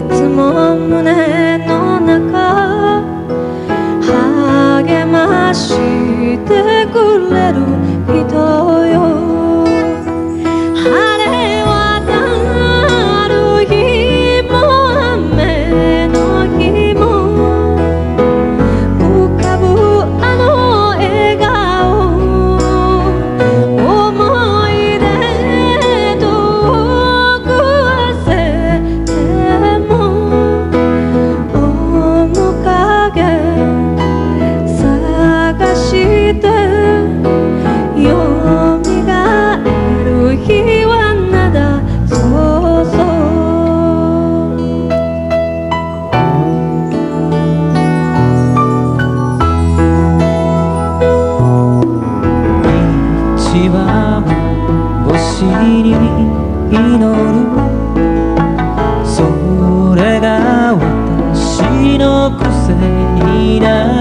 いつも胸に祈るそれが私の癖になる